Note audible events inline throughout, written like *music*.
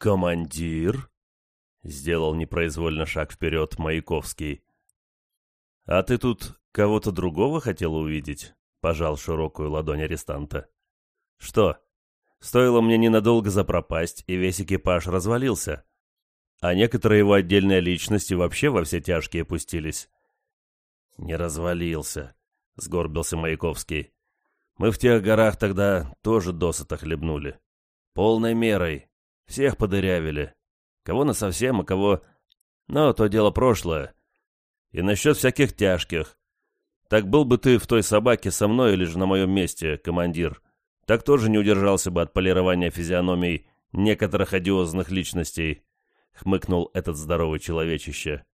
«Командир?» — сделал непроизвольно шаг вперед Маяковский. «А ты тут кого-то другого хотел увидеть?» — пожал широкую ладонь арестанта. «Что? Стоило мне ненадолго запропасть, и весь экипаж развалился. А некоторые его отдельные личности вообще во все тяжкие пустились». «Не развалился», — сгорбился Маяковский. «Мы в тех горах тогда тоже досыта хлебнули. Полной мерой. Всех подырявили. Кого на совсем, а кого... Но то дело прошлое. И насчет всяких тяжких. Так был бы ты в той собаке со мной или же на моем месте, командир, так тоже не удержался бы от полирования физиономий некоторых одиозных личностей, — хмыкнул этот здоровый человечище.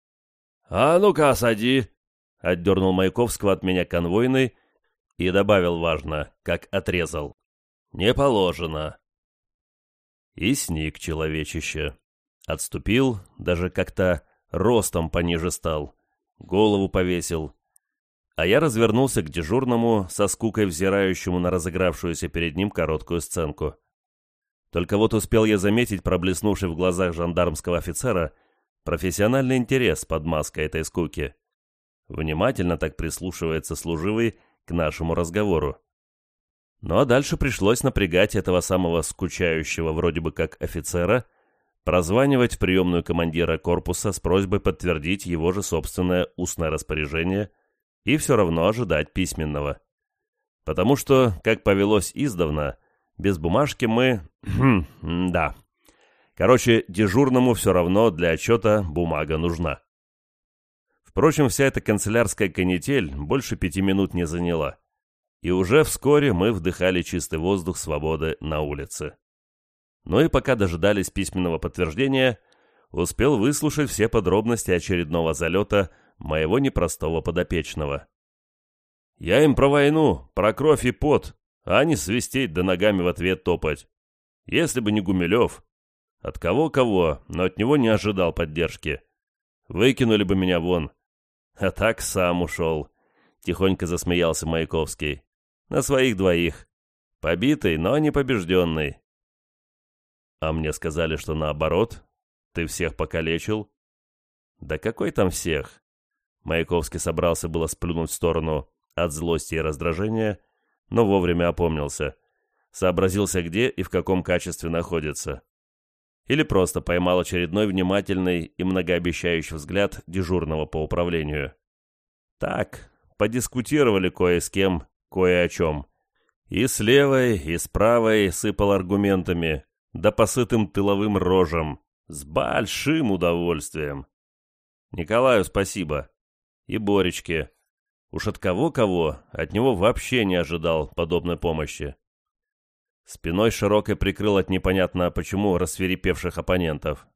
— А ну-ка, осади! — отдернул Маяковского от меня конвойный и добавил важно, как отрезал. — Не положено. И сник человечище. Отступил, даже как-то ростом пониже стал, голову повесил. А я развернулся к дежурному, со скукой взирающему на разыгравшуюся перед ним короткую сценку. Только вот успел я заметить проблеснувший в глазах жандармского офицера профессиональный интерес под маской этой скуки. Внимательно так прислушивается служивый к нашему разговору. Ну а дальше пришлось напрягать этого самого скучающего вроде бы как офицера, прозванивать в приемную командира корпуса с просьбой подтвердить его же собственное устное распоряжение и все равно ожидать письменного. Потому что, как повелось издавна, без бумажки мы... *clears throat* да. Короче, дежурному все равно для отчета бумага нужна. Впрочем, вся эта канцелярская канитель больше пяти минут не заняла и уже вскоре мы вдыхали чистый воздух свободы на улице. Ну и пока дожидались письменного подтверждения, успел выслушать все подробности очередного залета моего непростого подопечного. Я им про войну, про кровь и пот, а не свистеть да ногами в ответ топать. Если бы не Гумилев, от кого-кого, но от него не ожидал поддержки. Выкинули бы меня вон. А так сам ушел. Тихонько засмеялся Маяковский. На своих двоих. Побитый, но не побежденный. А мне сказали, что наоборот. Ты всех покалечил. Да какой там всех? Маяковский собрался было сплюнуть в сторону от злости и раздражения, но вовремя опомнился. Сообразился, где и в каком качестве находится. Или просто поймал очередной внимательный и многообещающий взгляд дежурного по управлению. Так, подискутировали кое с кем кое о чем. И с левой, и с правой сыпал аргументами, да по сытым тыловым рожам, с большим удовольствием. Николаю спасибо. И Боречке. Уж от кого-кого, от него вообще не ожидал подобной помощи. Спиной широкой прикрыл от непонятно почему рассверепевших оппонентов.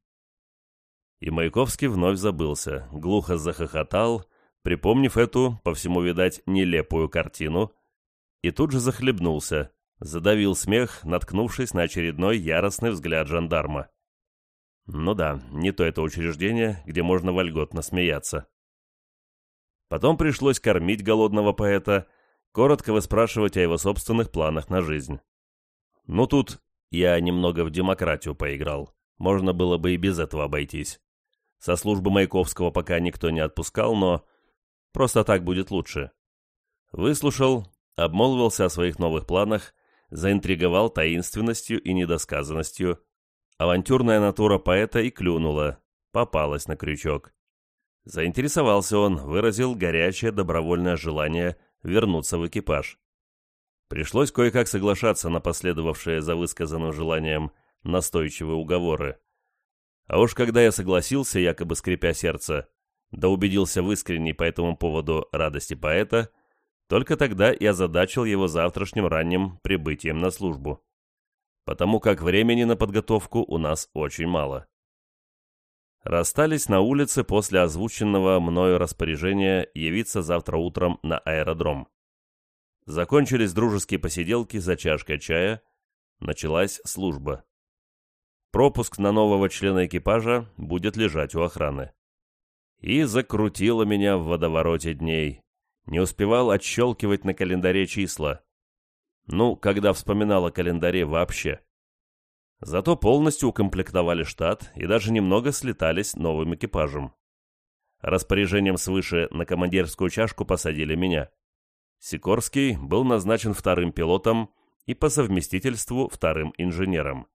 И Маяковский вновь забылся, глухо захохотал, припомнив эту, по всему видать, нелепую картину — и тут же захлебнулся, задавил смех, наткнувшись на очередной яростный взгляд жандарма. Ну да, не то это учреждение, где можно вольготно смеяться. Потом пришлось кормить голодного поэта, коротко выспрашивать о его собственных планах на жизнь. Ну тут я немного в демократию поиграл, можно было бы и без этого обойтись. Со службы Маяковского пока никто не отпускал, но просто так будет лучше. Выслушал, обмолвился о своих новых планах, заинтриговал таинственностью и недосказанностью. Авантюрная натура поэта и клюнула, попалась на крючок. Заинтересовался он, выразил горячее добровольное желание вернуться в экипаж. Пришлось кое-как соглашаться на последовавшие за высказанным желанием настойчивые уговоры. А уж когда я согласился, якобы скрипя сердце, да убедился в искренней по этому поводу радости поэта – только тогда я озадачил его завтрашним ранним прибытием на службу. Потому как времени на подготовку у нас очень мало. Расстались на улице после озвученного мною распоряжения явиться завтра утром на аэродром. Закончились дружеские посиделки за чашкой чая. Началась служба. Пропуск на нового члена экипажа будет лежать у охраны. И закрутило меня в водовороте дней не успевал отщелкивать на календаре числа. Ну, когда вспоминал о календаре вообще. Зато полностью укомплектовали штат и даже немного слетались новым экипажем. Распоряжением свыше на командирскую чашку посадили меня. Сикорский был назначен вторым пилотом и по совместительству вторым инженером.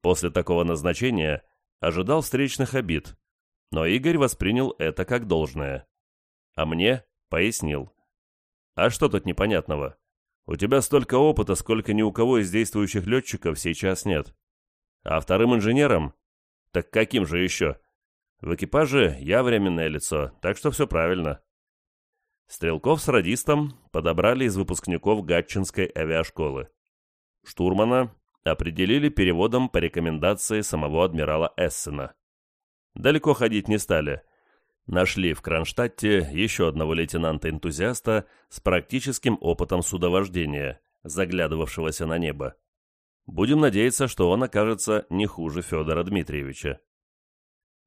После такого назначения ожидал встречных обид, но Игорь воспринял это как должное. А мне пояснил. «А что тут непонятного? У тебя столько опыта, сколько ни у кого из действующих летчиков сейчас нет. А вторым инженером? Так каким же еще? В экипаже я временное лицо, так что все правильно. Стрелков с радистом подобрали из выпускников Гатчинской авиашколы. Штурмана определили переводом по рекомендации самого адмирала Эссена. Далеко ходить не стали – Нашли в Кронштадте еще одного лейтенанта-энтузиаста с практическим опытом судовождения, заглядывавшегося на небо. Будем надеяться, что он окажется не хуже Федора Дмитриевича.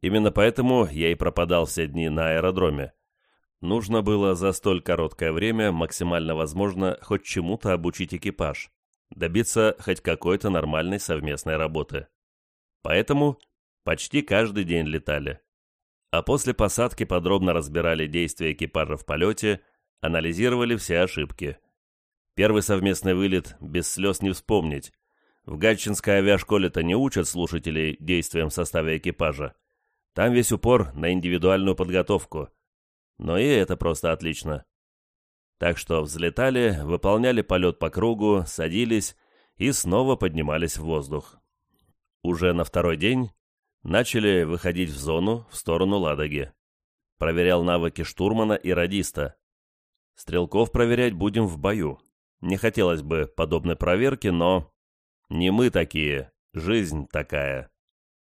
Именно поэтому я и пропадал все дни на аэродроме. Нужно было за столь короткое время максимально возможно хоть чему-то обучить экипаж, добиться хоть какой-то нормальной совместной работы. Поэтому почти каждый день летали а после посадки подробно разбирали действия экипажа в полете, анализировали все ошибки. Первый совместный вылет без слез не вспомнить. В Гатчинской авиашколе-то не учат слушателей действиям в составе экипажа. Там весь упор на индивидуальную подготовку. Но и это просто отлично. Так что взлетали, выполняли полет по кругу, садились и снова поднимались в воздух. Уже на второй день Начали выходить в зону в сторону Ладоги. Проверял навыки штурмана и радиста. Стрелков проверять будем в бою. Не хотелось бы подобной проверки, но... Не мы такие, жизнь такая.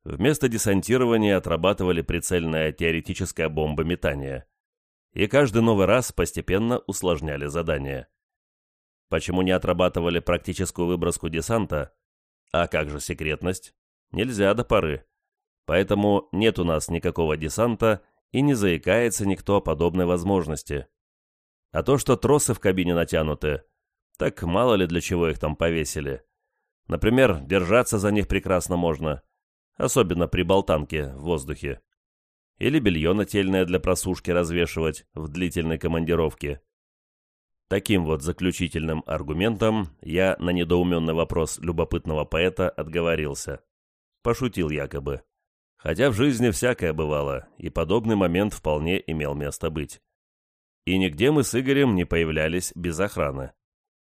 Вместо десантирования отрабатывали прицельное теоретическое бомбометание. И каждый новый раз постепенно усложняли задание. Почему не отрабатывали практическую выброску десанта? А как же секретность? Нельзя до поры. Поэтому нет у нас никакого десанта и не заикается никто о подобной возможности. А то, что тросы в кабине натянуты, так мало ли для чего их там повесили. Например, держаться за них прекрасно можно, особенно при болтанке в воздухе. Или белье нательное для просушки развешивать в длительной командировке. Таким вот заключительным аргументом я на недоуменный вопрос любопытного поэта отговорился. Пошутил якобы. Хотя в жизни всякое бывало, и подобный момент вполне имел место быть. И нигде мы с Игорем не появлялись без охраны.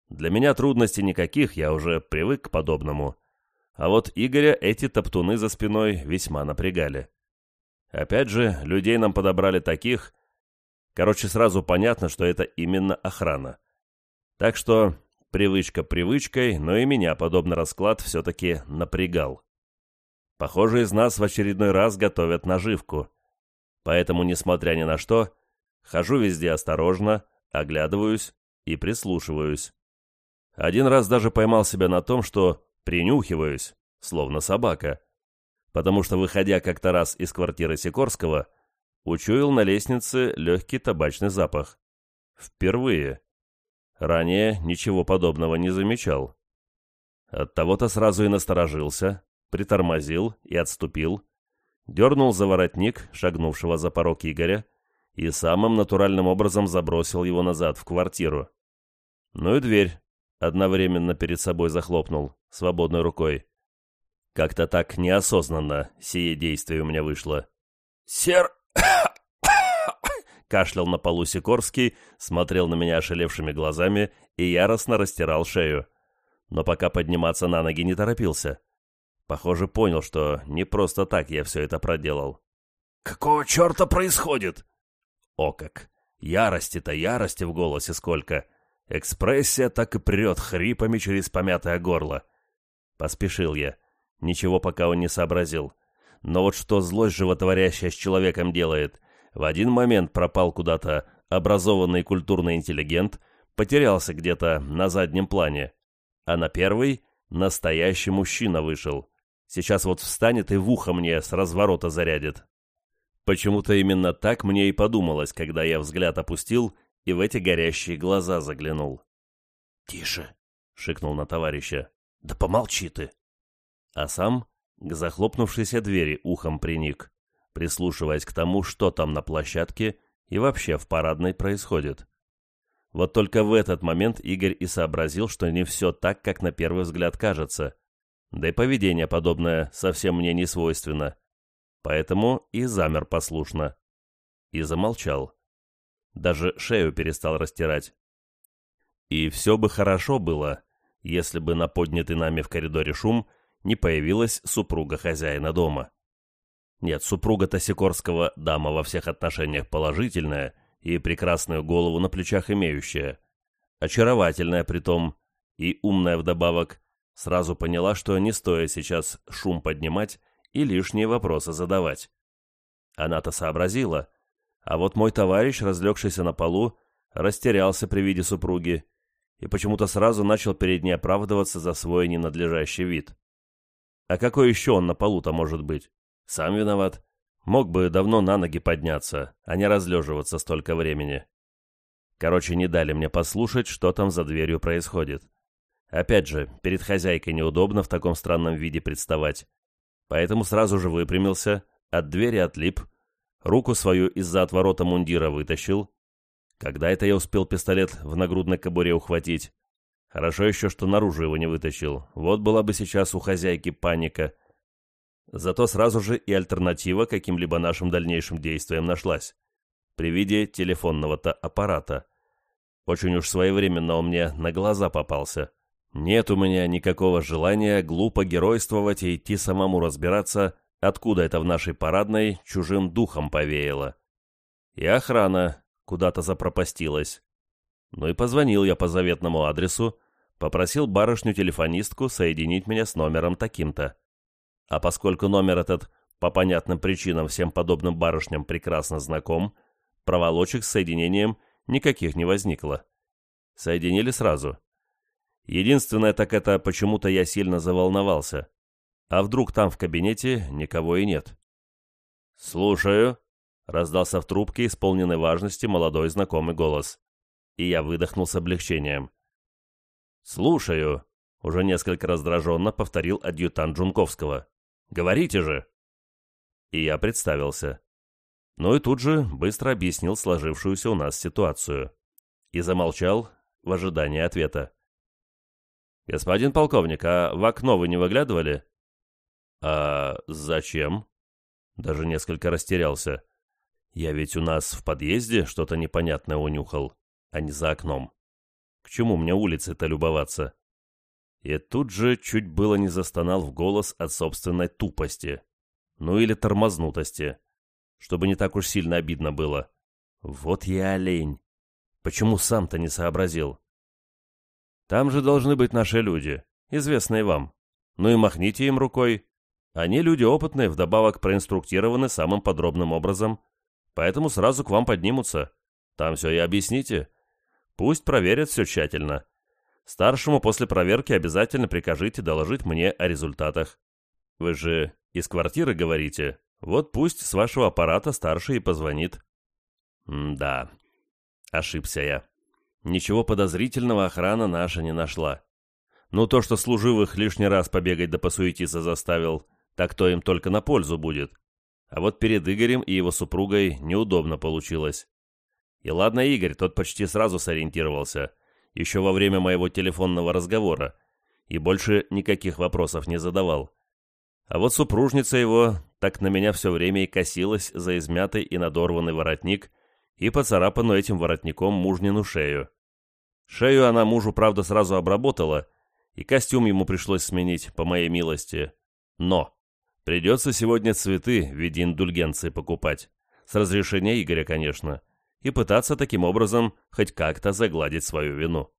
Для меня трудностей никаких, я уже привык к подобному. А вот Игоря эти топтуны за спиной весьма напрягали. Опять же, людей нам подобрали таких... Короче, сразу понятно, что это именно охрана. Так что привычка привычкой, но и меня подобный расклад все-таки напрягал. Похоже, из нас в очередной раз готовят наживку. Поэтому, несмотря ни на что, хожу везде осторожно, оглядываюсь и прислушиваюсь. Один раз даже поймал себя на том, что принюхиваюсь, словно собака. Потому что, выходя как-то раз из квартиры Сикорского, учуял на лестнице легкий табачный запах. Впервые. Ранее ничего подобного не замечал. Оттого-то сразу и насторожился, притормозил и отступил, дернул за воротник, шагнувшего за порог Игоря, и самым натуральным образом забросил его назад в квартиру. Ну и дверь одновременно перед собой захлопнул, свободной рукой. Как-то так неосознанно сие действие у меня вышло. «Сер...» *coughs* Кашлял на полу Сикорский, смотрел на меня ошалевшими глазами и яростно растирал шею. Но пока подниматься на ноги не торопился. Похоже, понял, что не просто так я все это проделал. «Какого черта происходит?» О как! Ярости-то ярости в голосе сколько! Экспрессия так и прет хрипами через помятое горло. Поспешил я. Ничего пока он не сообразил. Но вот что злость животворящая с человеком делает. В один момент пропал куда-то образованный культурный интеллигент, потерялся где-то на заднем плане. А на первый настоящий мужчина вышел. Сейчас вот встанет и в ухо мне с разворота зарядит. Почему-то именно так мне и подумалось, когда я взгляд опустил и в эти горящие глаза заглянул. «Тише!» — шикнул на товарища. «Да помолчи ты!» а сам к захлопнувшейся двери ухом приник, прислушиваясь к тому, что там на площадке и вообще в парадной происходит. Вот только в этот момент Игорь и сообразил, что не все так, как на первый взгляд кажется. Да и поведение подобное совсем мне не свойственно. Поэтому и замер послушно. И замолчал. Даже шею перестал растирать. И все бы хорошо было, если бы на поднятый нами в коридоре шум не появилась супруга хозяина дома. Нет, супруга Тосикорского дама во всех отношениях положительная и прекрасную голову на плечах имеющая. Очаровательная притом и умная вдобавок, сразу поняла, что не стоит сейчас шум поднимать и лишние вопросы задавать. Она-то сообразила, а вот мой товарищ, разлегшийся на полу, растерялся при виде супруги и почему-то сразу начал перед ней оправдываться за свой ненадлежащий вид. А какой еще он на полу-то может быть? Сам виноват. Мог бы давно на ноги подняться, а не разлеживаться столько времени. Короче, не дали мне послушать, что там за дверью происходит. Опять же, перед хозяйкой неудобно в таком странном виде представать. Поэтому сразу же выпрямился, от двери отлип, руку свою из-за отворота мундира вытащил. Когда это я успел пистолет в нагрудной кобуре ухватить? Хорошо еще, что наружу его не вытащил. Вот была бы сейчас у хозяйки паника. Зато сразу же и альтернатива каким-либо нашим дальнейшим действиям нашлась. При виде телефонного-то аппарата. Очень уж своевременно он мне на глаза попался. Нет у меня никакого желания глупо геройствовать и идти самому разбираться, откуда это в нашей парадной чужим духом повеяло. И охрана куда-то запропастилась. Ну и позвонил я по заветному адресу, попросил барышню-телефонистку соединить меня с номером таким-то. А поскольку номер этот по понятным причинам всем подобным барышням прекрасно знаком, проволочек с соединением никаких не возникло. Соединили сразу. Единственное так это почему-то я сильно заволновался. А вдруг там в кабинете никого и нет? «Слушаю», — раздался в трубке исполненной важности молодой знакомый голос. И я выдохнул с облегчением. «Слушаю», — уже несколько раздраженно повторил адъютант Джунковского. Говорите же!» И я представился. Ну и тут же быстро объяснил сложившуюся у нас ситуацию. И замолчал в ожидании ответа. «Господин полковник, а в окно вы не выглядывали?» «А зачем?» Даже несколько растерялся. «Я ведь у нас в подъезде что-то непонятное унюхал, а не за окном. К чему мне улицы-то любоваться?» И тут же чуть было не застонал в голос от собственной тупости. Ну или тормознутости. Чтобы не так уж сильно обидно было. Вот я олень. Почему сам-то не сообразил? Там же должны быть наши люди, известные вам. Ну и махните им рукой. Они люди опытные, вдобавок проинструктированы самым подробным образом. Поэтому сразу к вам поднимутся. Там все и объясните. Пусть проверят все тщательно. Старшему после проверки обязательно прикажите доложить мне о результатах. Вы же из квартиры говорите? Вот пусть с вашего аппарата старший и позвонит. М да, ошибся я. Ничего подозрительного охрана наша не нашла. Ну то, что служивых лишний раз побегать да посуетиться заставил, так то им только на пользу будет. А вот перед Игорем и его супругой неудобно получилось. И ладно Игорь, тот почти сразу сориентировался еще во время моего телефонного разговора и больше никаких вопросов не задавал. А вот супружница его так на меня все время и косилась за измятый и надорванный воротник и поцарапанную этим воротником мужнину шею. Шею она мужу, правда, сразу обработала, и костюм ему пришлось сменить, по моей милости. Но придется сегодня цветы в виде индульгенции покупать. С разрешения Игоря, конечно и пытаться таким образом хоть как-то загладить свою вину.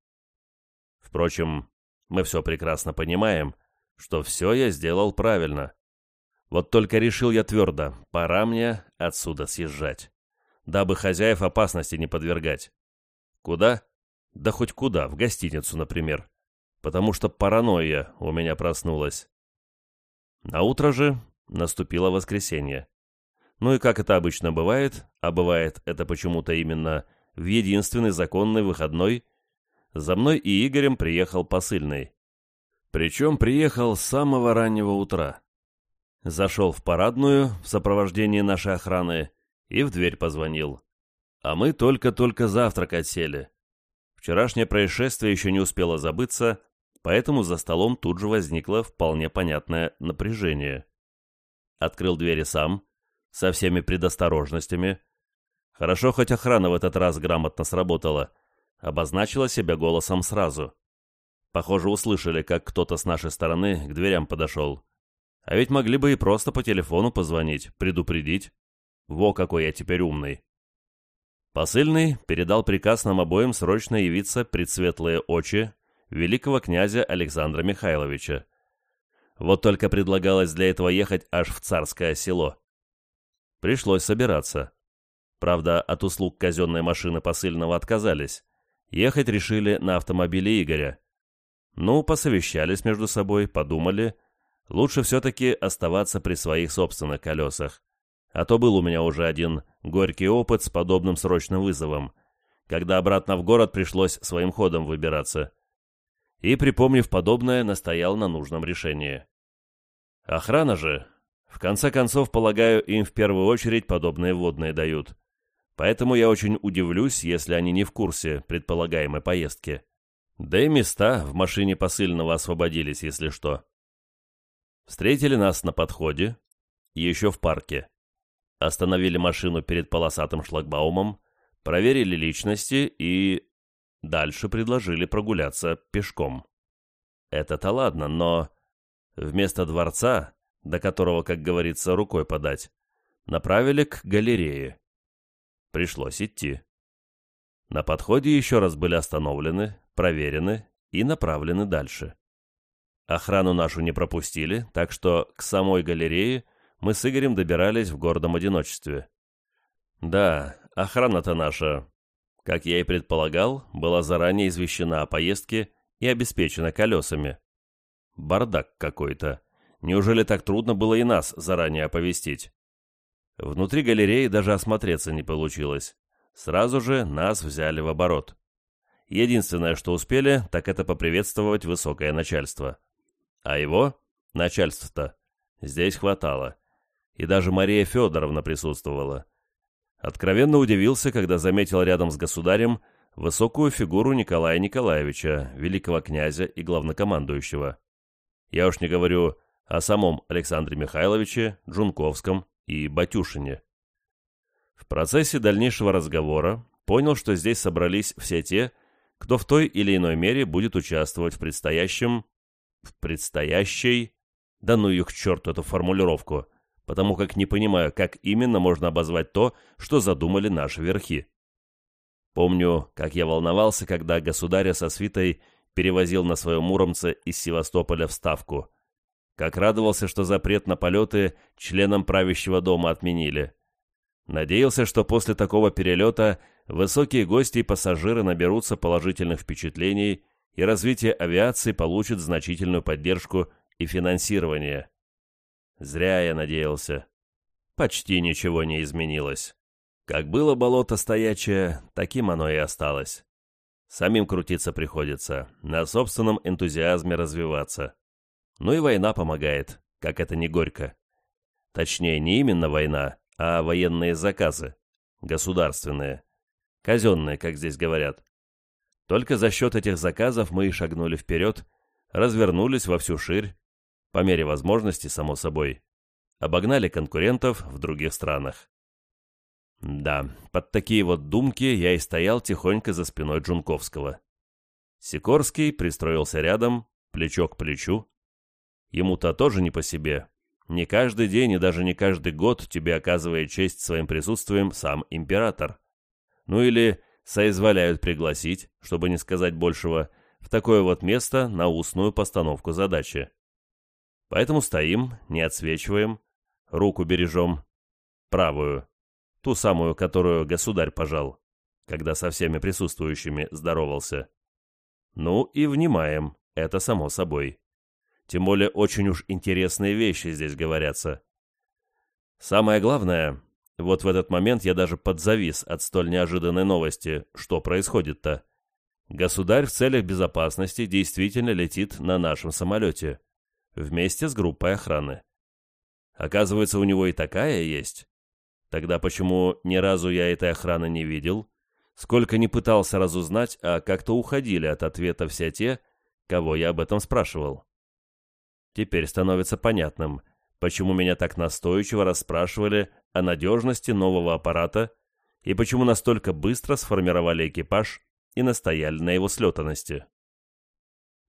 Впрочем, мы все прекрасно понимаем, что все я сделал правильно. Вот только решил я твердо, пора мне отсюда съезжать, дабы хозяев опасности не подвергать. Куда? Да хоть куда, в гостиницу, например. Потому что паранойя у меня проснулась. На утро же наступило воскресенье. Ну и как это обычно бывает, а бывает это почему-то именно в единственный законный выходной, за мной и Игорем приехал посыльный. Причем приехал с самого раннего утра. Зашел в парадную в сопровождении нашей охраны и в дверь позвонил. А мы только-только завтракать сели. Вчерашнее происшествие еще не успело забыться, поэтому за столом тут же возникло вполне понятное напряжение. Открыл двери сам, со всеми предосторожностями. Хорошо, хоть охрана в этот раз грамотно сработала. Обозначила себя голосом сразу. Похоже, услышали, как кто-то с нашей стороны к дверям подошел. А ведь могли бы и просто по телефону позвонить, предупредить. Во какой я теперь умный. Посыльный передал приказ нам обоим срочно явиться пред светлые очи великого князя Александра Михайловича. Вот только предлагалось для этого ехать аж в царское село. Пришлось собираться. Правда, от услуг казенной машины посыльного отказались. Ехать решили на автомобиле Игоря. Ну, посовещались между собой, подумали. Лучше все-таки оставаться при своих собственных колесах. А то был у меня уже один горький опыт с подобным срочным вызовом, когда обратно в город пришлось своим ходом выбираться. И, припомнив подобное, настоял на нужном решении. Охрана же, в конце концов, полагаю, им в первую очередь подобные водные дают. Поэтому я очень удивлюсь, если они не в курсе предполагаемой поездки. Да и места в машине посыльного освободились, если что. Встретили нас на подходе, еще в парке остановили машину перед полосатым шлагбаумом, проверили личности и... Дальше предложили прогуляться пешком. Это-то ладно, но... Вместо дворца, до которого, как говорится, рукой подать, направили к галерее. Пришлось идти. На подходе еще раз были остановлены, проверены и направлены дальше. Охрану нашу не пропустили, так что к самой галерее мы с Игорем добирались в гордом одиночестве. Да, охрана-то наша, как я и предполагал, была заранее извещена о поездке и обеспечена колесами. Бардак какой-то. Неужели так трудно было и нас заранее оповестить? Внутри галереи даже осмотреться не получилось. Сразу же нас взяли в оборот. Единственное, что успели, так это поприветствовать высокое начальство. А его, начальство-то, здесь хватало и даже Мария Федоровна присутствовала. Откровенно удивился, когда заметил рядом с государем высокую фигуру Николая Николаевича, великого князя и главнокомандующего. Я уж не говорю о самом Александре Михайловиче, Джунковском и Батюшине. В процессе дальнейшего разговора понял, что здесь собрались все те, кто в той или иной мере будет участвовать в предстоящем... в предстоящей... да ну их к черту эту формулировку потому как не понимаю, как именно можно обозвать то, что задумали наши верхи. Помню, как я волновался, когда государя со свитой перевозил на своем Муромце из Севастополя в Ставку. Как радовался, что запрет на полеты членам правящего дома отменили. Надеялся, что после такого перелета высокие гости и пассажиры наберутся положительных впечатлений, и развитие авиации получит значительную поддержку и финансирование. Зря я надеялся. Почти ничего не изменилось. Как было болото стоячее, таким оно и осталось. Самим крутиться приходится, на собственном энтузиазме развиваться. Ну и война помогает, как это не горько. Точнее, не именно война, а военные заказы. Государственные. Казенные, как здесь говорят. Только за счет этих заказов мы и шагнули вперед, развернулись во всю ширь, по мере возможности, само собой, обогнали конкурентов в других странах. Да, под такие вот думки я и стоял тихонько за спиной Джунковского. Сикорский пристроился рядом, плечо к плечу. Ему-то тоже не по себе. Не каждый день и даже не каждый год тебе оказывает честь своим присутствием сам император. Ну или соизволяют пригласить, чтобы не сказать большего, в такое вот место на устную постановку задачи. Поэтому стоим, не отсвечиваем, руку бережем, правую, ту самую, которую государь пожал, когда со всеми присутствующими здоровался. Ну и внимаем, это само собой. Тем более очень уж интересные вещи здесь говорятся. Самое главное, вот в этот момент я даже подзавис от столь неожиданной новости, что происходит-то. Государь в целях безопасности действительно летит на нашем самолете, вместе с группой охраны. Оказывается, у него и такая есть. Тогда почему ни разу я этой охраны не видел? Сколько не пытался разузнать, а как-то уходили от ответа все те, кого я об этом спрашивал. Теперь становится понятным, почему меня так настойчиво расспрашивали о надежности нового аппарата и почему настолько быстро сформировали экипаж и настояли на его слетанности.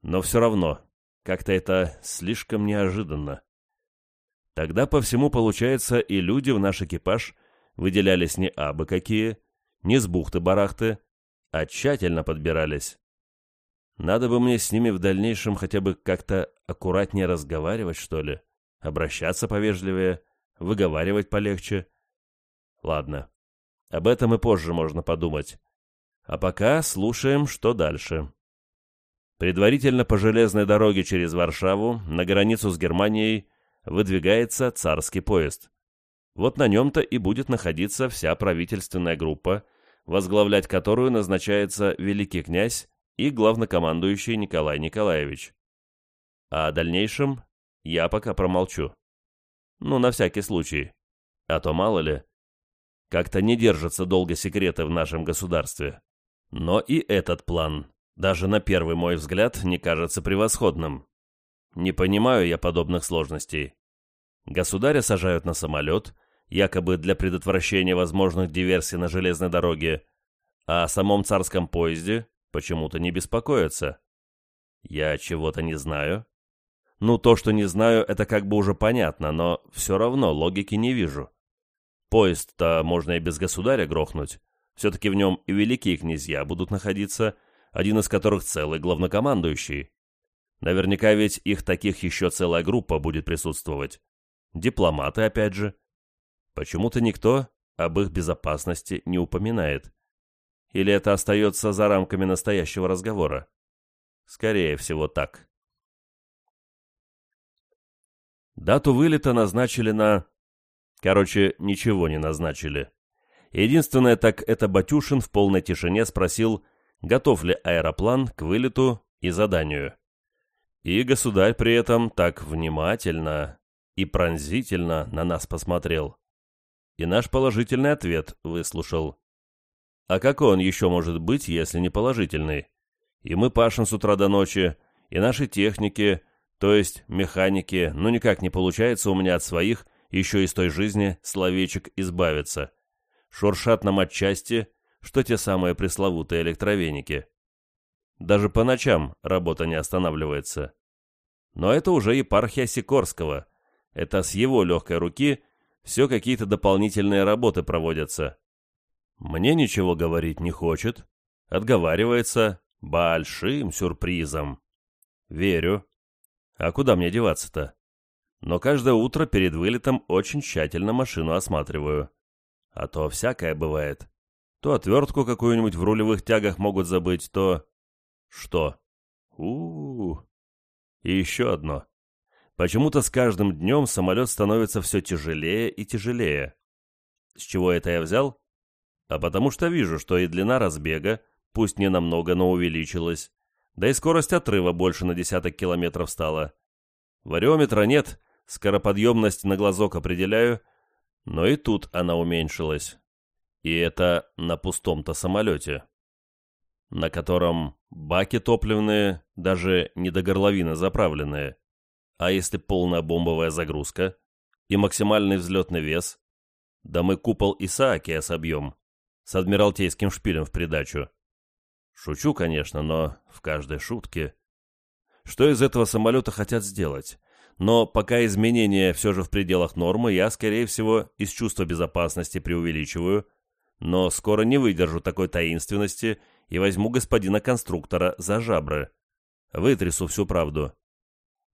Но все равно, как-то это слишком неожиданно. Тогда по всему получается и люди в наш экипаж выделялись не абы какие, не с бухты-барахты, а тщательно подбирались. Надо бы мне с ними в дальнейшем хотя бы как-то аккуратнее разговаривать, что ли, обращаться повежливее, выговаривать полегче. Ладно, об этом и позже можно подумать. А пока слушаем, что дальше. Предварительно по железной дороге через Варшаву, на границу с Германией, выдвигается царский поезд. Вот на нем-то и будет находиться вся правительственная группа, возглавлять которую назначается великий князь и главнокомандующий Николай Николаевич. А о дальнейшем я пока промолчу. Ну, на всякий случай. А то мало ли. Как-то не держатся долго секреты в нашем государстве. Но и этот план, даже на первый мой взгляд, не кажется превосходным. Не понимаю я подобных сложностей. Государя сажают на самолет, якобы для предотвращения возможных диверсий на железной дороге, а о самом царском поезде почему-то не беспокоятся. Я чего-то не знаю. Ну, то, что не знаю, это как бы уже понятно, но все равно логики не вижу. Поезд-то можно и без государя грохнуть. Все-таки в нем и великие князья будут находиться, один из которых целый главнокомандующий. Наверняка ведь их таких еще целая группа будет присутствовать. Дипломаты, опять же. Почему-то никто об их безопасности не упоминает. Или это остается за рамками настоящего разговора? Скорее всего, так. Дату вылета назначили на... Короче, ничего не назначили. Единственное, так это Батюшин в полной тишине спросил, готов ли аэроплан к вылету и заданию. И государь при этом так внимательно и пронзительно на нас посмотрел. И наш положительный ответ выслушал. А какой он еще может быть, если не положительный? И мы пашем с утра до ночи, и наши техники, то есть механики, ну никак не получается у меня от своих, еще из той жизни, словечек избавиться. Шуршат нам отчасти, что те самые пресловутые электровеники. Даже по ночам работа не останавливается. Но это уже епархия Сикорского. Это с его легкой руки все какие-то дополнительные работы проводятся. Мне ничего говорить не хочет. Отговаривается большим сюрпризом. Верю. А куда мне деваться-то? Но каждое утро перед вылетом очень тщательно машину осматриваю. А то всякое бывает. То отвертку какую-нибудь в рулевых тягах могут забыть, то... Что? у, -у, -у. И еще одно. Почему-то с каждым днем самолет становится все тяжелее и тяжелее. С чего это я взял? А потому что вижу, что и длина разбега, пусть не намного, но увеличилась, да и скорость отрыва больше на десяток километров стала. Вариометра нет, скороподъемность на глазок определяю, но и тут она уменьшилась. И это на пустом-то самолете, на котором баки топливные, даже не до горловины заправленные. А если полная бомбовая загрузка и максимальный взлетный вес? Да мы купол Исаакия собьем, с адмиралтейским шпилем в придачу. Шучу, конечно, но в каждой шутке. Что из этого самолета хотят сделать? но пока изменения все же в пределах нормы, я, скорее всего, из чувства безопасности преувеличиваю, но скоро не выдержу такой таинственности и возьму господина конструктора за жабры. Вытрясу всю правду.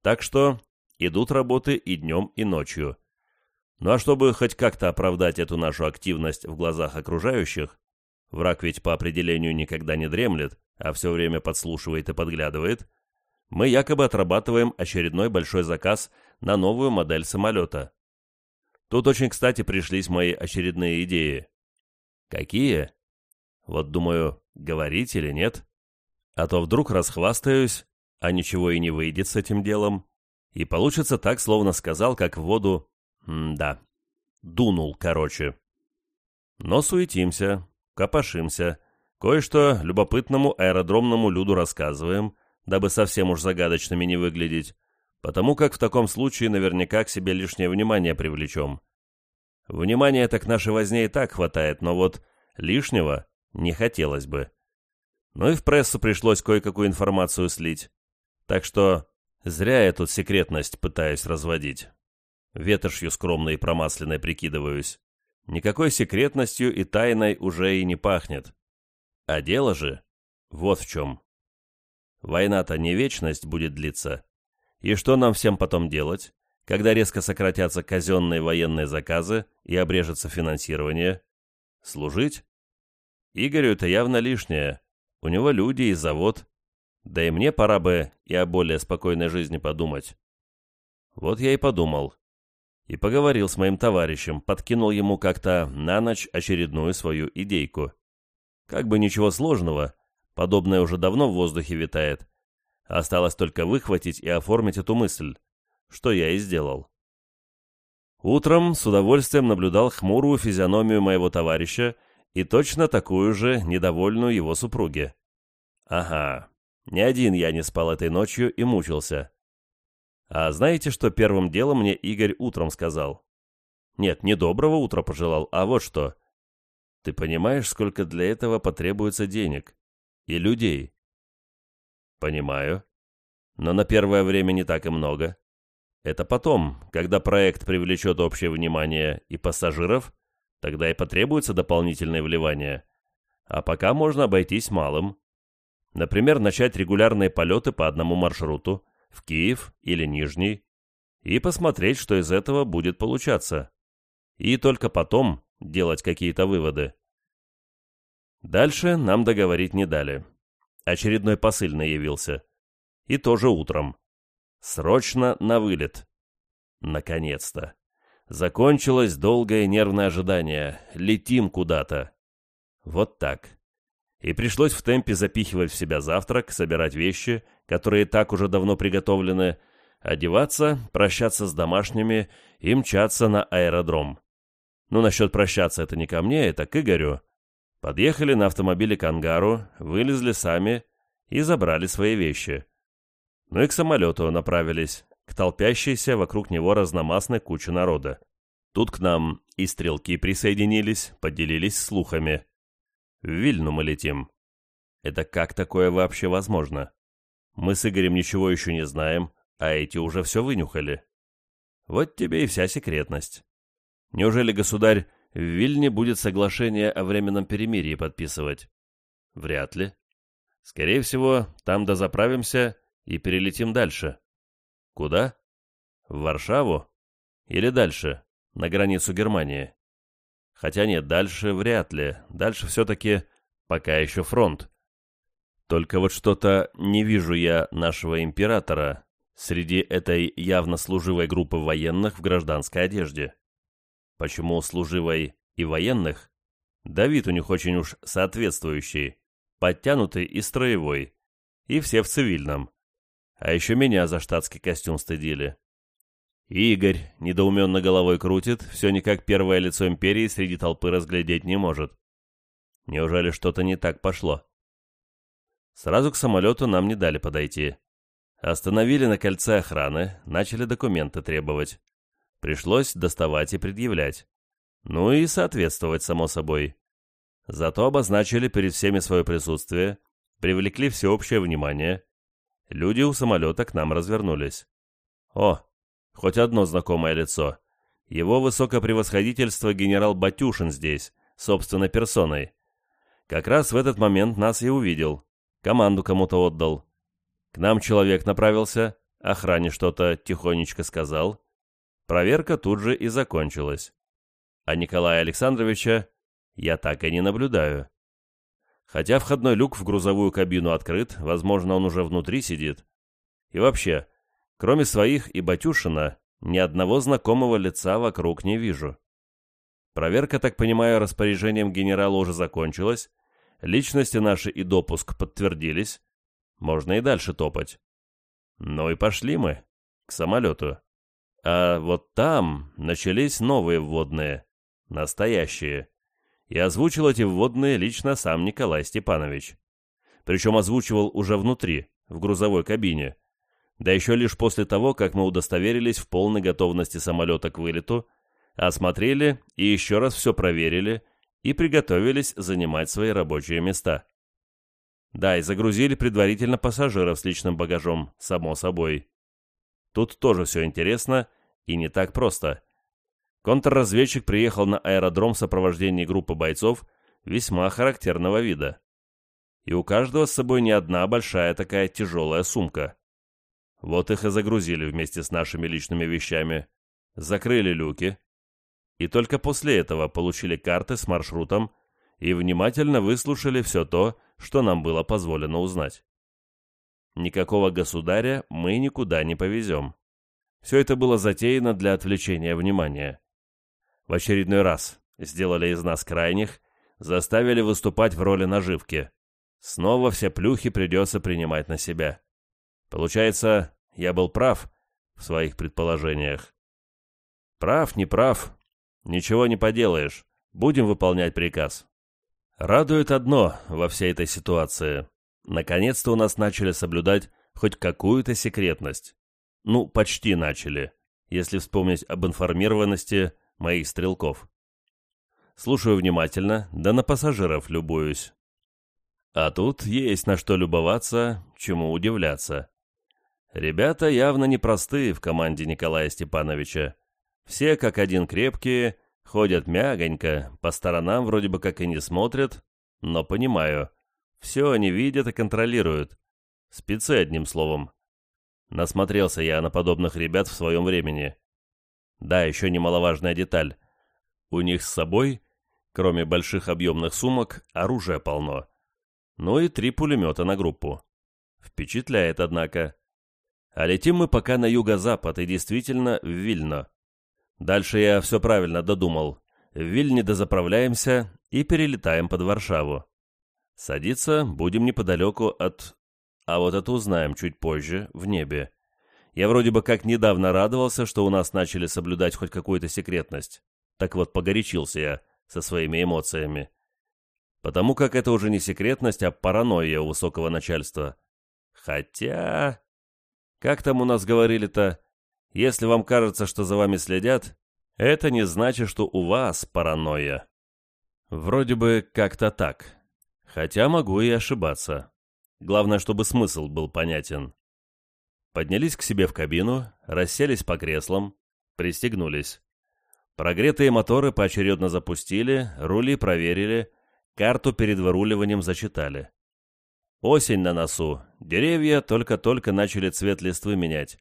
Так что идут работы и днем, и ночью. Ну а чтобы хоть как-то оправдать эту нашу активность в глазах окружающих, враг ведь по определению никогда не дремлет, а все время подслушивает и подглядывает, мы якобы отрабатываем очередной большой заказ на новую модель самолета. Тут очень кстати пришлись мои очередные идеи. Какие? Вот думаю, говорить или нет? А то вдруг расхвастаюсь, а ничего и не выйдет с этим делом, и получится так, словно сказал, как в воду М-да. Дунул, короче. Но суетимся, копошимся, кое-что любопытному аэродромному люду рассказываем, дабы совсем уж загадочными не выглядеть, потому как в таком случае наверняка к себе лишнее внимание привлечем. Внимания так нашей возне и так хватает, но вот лишнего не хотелось бы. Ну и в прессу пришлось кое-какую информацию слить. Так что зря я тут секретность пытаюсь разводить. Ветошью скромной и промасленной прикидываюсь. Никакой секретностью и тайной уже и не пахнет. А дело же вот в чем. Война-то не вечность будет длиться. И что нам всем потом делать, когда резко сократятся казенные военные заказы и обрежется финансирование? Служить? Игорю это явно лишнее. У него люди и завод. Да и мне пора бы и о более спокойной жизни подумать. Вот я и подумал и поговорил с моим товарищем, подкинул ему как-то на ночь очередную свою идейку. Как бы ничего сложного, подобное уже давно в воздухе витает. Осталось только выхватить и оформить эту мысль, что я и сделал. Утром с удовольствием наблюдал хмурую физиономию моего товарища и точно такую же недовольную его супруги. Ага, не один я не спал этой ночью и мучился. А знаете, что первым делом мне Игорь утром сказал? Нет, не доброго утра пожелал, а вот что. Ты понимаешь, сколько для этого потребуется денег? И людей? Понимаю. Но на первое время не так и много. Это потом, когда проект привлечет общее внимание и пассажиров, тогда и потребуется дополнительное вливание. А пока можно обойтись малым. Например, начать регулярные полеты по одному маршруту, в Киев или Нижний, и посмотреть, что из этого будет получаться. И только потом делать какие-то выводы. Дальше нам договорить не дали. Очередной посыльный явился. И тоже утром. Срочно на вылет. Наконец-то. Закончилось долгое нервное ожидание. Летим куда-то. Вот так и пришлось в темпе запихивать в себя завтрак, собирать вещи, которые так уже давно приготовлены, одеваться, прощаться с домашними и мчаться на аэродром. Ну, насчет прощаться это не ко мне, это к Игорю. Подъехали на автомобиле к ангару, вылезли сами и забрали свои вещи. Ну и к самолету направились, к толпящейся вокруг него разномастной куче народа. Тут к нам и стрелки присоединились, поделились слухами. В Вильну мы летим. Это как такое вообще возможно? Мы с Игорем ничего еще не знаем, а эти уже все вынюхали. Вот тебе и вся секретность. Неужели государь в Вильне будет соглашение о временном перемирии подписывать? Вряд ли. Скорее всего, там дозаправимся и перелетим дальше. Куда? В Варшаву? Или дальше, на границу Германии? Хотя нет, дальше вряд ли. Дальше все-таки пока еще фронт. Только вот что-то не вижу я нашего императора среди этой явно служивой группы военных в гражданской одежде. Почему служивой и военных? Давид у них очень уж соответствующий, подтянутый и строевой, и все в цивильном. А еще меня за штатский костюм стыдили. Игорь недоуменно головой крутит, все никак первое лицо империи среди толпы разглядеть не может. Неужели что-то не так пошло? Сразу к самолету нам не дали подойти. Остановили на кольце охраны, начали документы требовать. Пришлось доставать и предъявлять. Ну и соответствовать, само собой. Зато обозначили перед всеми свое присутствие, привлекли всеобщее внимание. Люди у самолета к нам развернулись. О, Хоть одно знакомое лицо. Его высокопревосходительство генерал Батюшин здесь, собственной персоной. Как раз в этот момент нас и увидел. Команду кому-то отдал. К нам человек направился, охране что-то тихонечко сказал. Проверка тут же и закончилась. А Николая Александровича я так и не наблюдаю. Хотя входной люк в грузовую кабину открыт, возможно, он уже внутри сидит. И вообще, Кроме своих и Батюшина, ни одного знакомого лица вокруг не вижу. Проверка, так понимаю, распоряжением генерала уже закончилась, личности наши и допуск подтвердились, можно и дальше топать. Ну и пошли мы к самолету. А вот там начались новые вводные, настоящие. И озвучил эти вводные лично сам Николай Степанович. Причем озвучивал уже внутри, в грузовой кабине. Да еще лишь после того, как мы удостоверились в полной готовности самолета к вылету, осмотрели и еще раз все проверили и приготовились занимать свои рабочие места. Да, и загрузили предварительно пассажиров с личным багажом, само собой. Тут тоже все интересно и не так просто. Контрразведчик приехал на аэродром в сопровождении группы бойцов весьма характерного вида. И у каждого с собой не одна большая такая тяжелая сумка. Вот их и загрузили вместе с нашими личными вещами, закрыли люки, и только после этого получили карты с маршрутом и внимательно выслушали все то, что нам было позволено узнать. Никакого государя мы никуда не повезем. Все это было затеяно для отвлечения внимания. В очередной раз сделали из нас крайних, заставили выступать в роли наживки. Снова все плюхи придется принимать на себя. Получается, я был прав в своих предположениях. Прав, не прав, ничего не поделаешь. Будем выполнять приказ. Радует одно во всей этой ситуации. Наконец-то у нас начали соблюдать хоть какую-то секретность. Ну, почти начали, если вспомнить об информированности моих стрелков. Слушаю внимательно, да на пассажиров любуюсь. А тут есть на что любоваться, чему удивляться. Ребята явно непростые в команде Николая Степановича. Все как один крепкие, ходят мягонько, по сторонам вроде бы как и не смотрят, но понимаю, все они видят и контролируют. Спецы, одним словом. Насмотрелся я на подобных ребят в своем времени. Да, еще немаловажная деталь. У них с собой, кроме больших объемных сумок, оружия полно. Ну и три пулемета на группу. Впечатляет, однако. А летим мы пока на юго-запад и действительно в Вильно. Дальше я все правильно додумал. В Вильне дозаправляемся и перелетаем под Варшаву. Садиться будем неподалеку от... А вот это узнаем чуть позже, в небе. Я вроде бы как недавно радовался, что у нас начали соблюдать хоть какую-то секретность. Так вот, погорячился я со своими эмоциями. Потому как это уже не секретность, а паранойя у высокого начальства. Хотя... Как там у нас говорили-то? Если вам кажется, что за вами следят, это не значит, что у вас паранойя. Вроде бы как-то так. Хотя могу и ошибаться. Главное, чтобы смысл был понятен. Поднялись к себе в кабину, расселись по креслам, пристегнулись. Прогретые моторы поочередно запустили, рули проверили, карту перед выруливанием зачитали. Осень на носу, деревья только-только начали цвет листвы менять.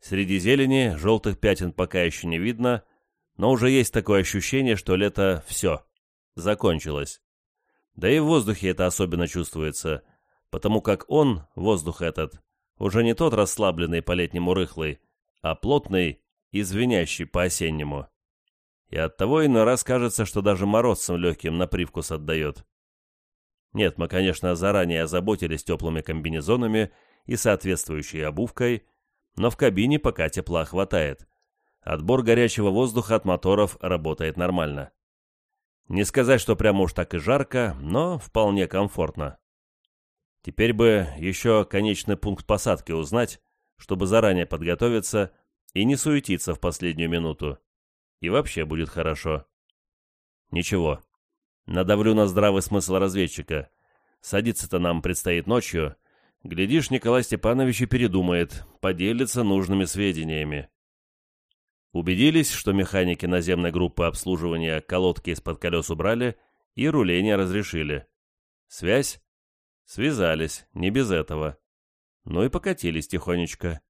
Среди зелени желтых пятен пока еще не видно, но уже есть такое ощущение, что лето все, закончилось. Да и в воздухе это особенно чувствуется, потому как он, воздух этот, уже не тот расслабленный по-летнему рыхлый, а плотный и звенящий по-осеннему. И оттого иной раз кажется, что даже морозцем легким на привкус отдает. Нет, мы, конечно, заранее озаботились теплыми комбинезонами и соответствующей обувкой, но в кабине пока тепла хватает. Отбор горячего воздуха от моторов работает нормально. Не сказать, что прямо уж так и жарко, но вполне комфортно. Теперь бы еще конечный пункт посадки узнать, чтобы заранее подготовиться и не суетиться в последнюю минуту. И вообще будет хорошо. Ничего, Надавлю на здравый смысл разведчика. Садиться-то нам предстоит ночью. Глядишь, Николай Степанович и передумает, поделится нужными сведениями. Убедились, что механики наземной группы обслуживания колодки из-под колес убрали и руление разрешили. Связь? Связались, не без этого. Ну и покатились тихонечко.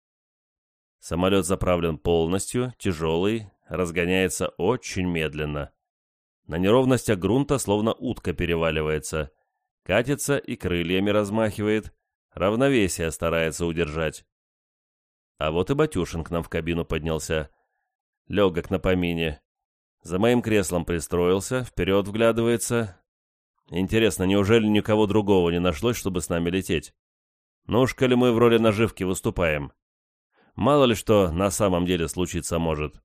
Самолет заправлен полностью, тяжелый, разгоняется очень медленно. На неровностях грунта словно утка переваливается. Катится и крыльями размахивает. Равновесие старается удержать. А вот и Батюшин к нам в кабину поднялся. Легок на помине. За моим креслом пристроился, вперед вглядывается. Интересно, неужели никого другого не нашлось, чтобы с нами лететь? Ну уж коли мы в роли наживки выступаем. Мало ли что на самом деле случиться может.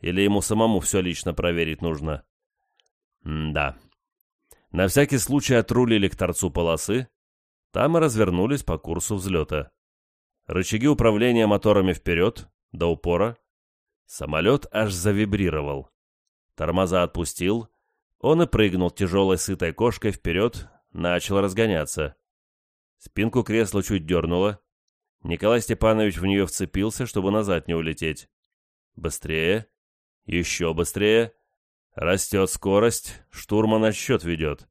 Или ему самому все лично проверить нужно. М да. На всякий случай отрулили к торцу полосы, там и развернулись по курсу взлета. Рычаги управления моторами вперед, до упора. Самолет аж завибрировал. Тормоза отпустил, он и прыгнул тяжелой сытой кошкой вперед, начал разгоняться. Спинку кресла чуть дернуло. Николай Степанович в нее вцепился, чтобы назад не улететь. Быстрее. Еще быстрее. Растет скорость, штурман отсчет ведет.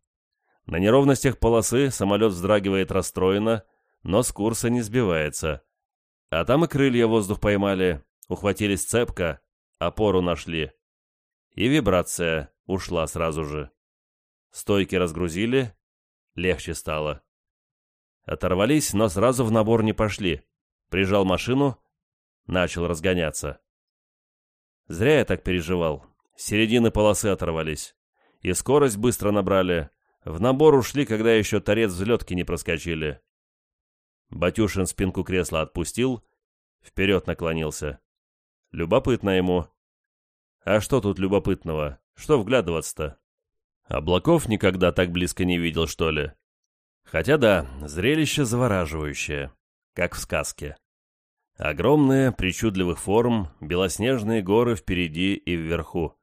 На неровностях полосы самолет вздрагивает расстроенно, но с курса не сбивается. А там и крылья воздух поймали, ухватились цепко, опору нашли. И вибрация ушла сразу же. Стойки разгрузили, легче стало. Оторвались, но сразу в набор не пошли. Прижал машину, начал разгоняться. Зря я так переживал. С середины полосы оторвались. И скорость быстро набрали. В набор ушли, когда еще торец взлетки не проскочили. Батюшин спинку кресла отпустил, вперед наклонился. Любопытно ему. А что тут любопытного? Что вглядываться-то? Облаков никогда так близко не видел, что ли? Хотя да, зрелище завораживающее, как в сказке. Огромные, причудливых форм, белоснежные горы впереди и вверху.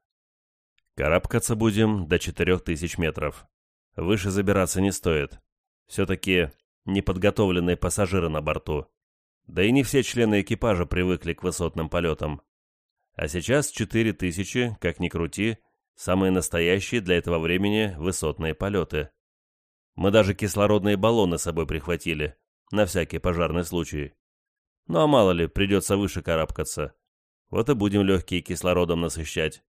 Карабкаться будем до четырех тысяч метров. Выше забираться не стоит. Все-таки неподготовленные пассажиры на борту. Да и не все члены экипажа привыкли к высотным полетам. А сейчас четыре тысячи, как ни крути, самые настоящие для этого времени высотные полеты. Мы даже кислородные баллоны с собой прихватили, на всякий пожарный случай. Ну а мало ли, придется выше карабкаться. Вот и будем легкие кислородом насыщать.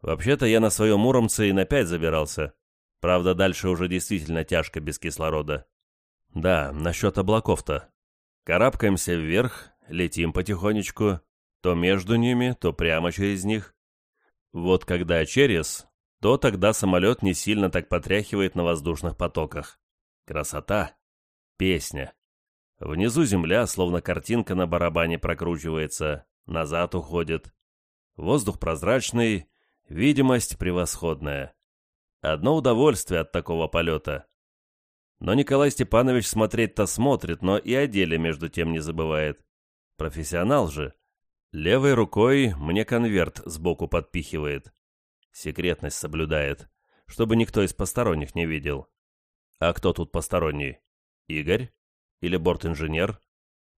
Вообще-то я на своем Муромце и на пять забирался. Правда, дальше уже действительно тяжко без кислорода. Да, насчет облаков-то. Карабкаемся вверх, летим потихонечку, то между ними, то прямо через них. Вот когда через, то тогда самолет не сильно так потряхивает на воздушных потоках. Красота. Песня. Внизу земля, словно картинка на барабане прокручивается, назад уходит. Воздух прозрачный, видимость превосходная. Одно удовольствие от такого полета. Но Николай Степанович смотреть-то смотрит, но и о деле между тем не забывает. Профессионал же. Левой рукой мне конверт сбоку подпихивает. Секретность соблюдает, чтобы никто из посторонних не видел. А кто тут посторонний? Игорь? Или бортинженер?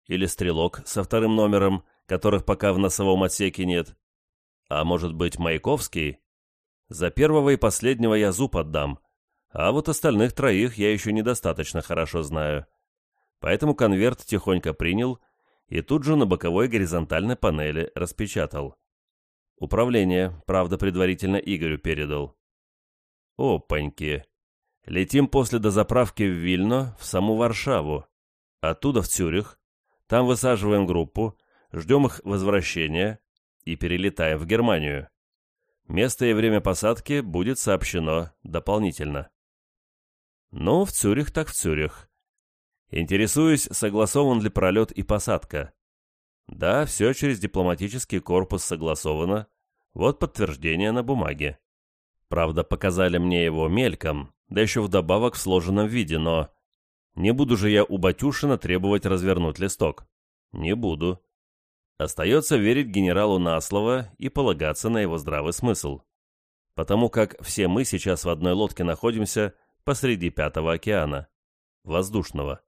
Или стрелок со вторым номером, которых пока в носовом отсеке нет? А может быть, Маяковский? За первого и последнего я зуб отдам, а вот остальных троих я еще недостаточно хорошо знаю. Поэтому конверт тихонько принял и тут же на боковой горизонтальной панели распечатал. Управление, правда, предварительно Игорю передал. Опаньки. Летим после дозаправки в Вильно, в саму Варшаву. Оттуда в Цюрих. Там высаживаем группу, ждем их возвращения и перелетаем в Германию. Место и время посадки будет сообщено дополнительно. Ну, в Цюрих так в Цюрих. Интересуюсь, согласован ли пролет и посадка. Да, все через дипломатический корпус согласовано. Вот подтверждение на бумаге. Правда, показали мне его мельком, да еще вдобавок в сложенном виде, но... Не буду же я у Батюшина требовать развернуть листок. Не буду. Остается верить генералу на слово и полагаться на его здравый смысл. Потому как все мы сейчас в одной лодке находимся посреди Пятого океана. Воздушного.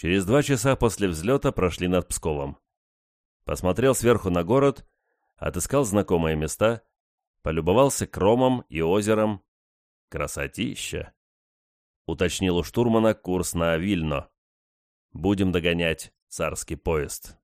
Через два часа после взлета прошли над Псковом. Посмотрел сверху на город, отыскал знакомые места, полюбовался кромом и озером. Красотища! Уточнил у штурмана курс на Вильно. Будем догонять царский поезд.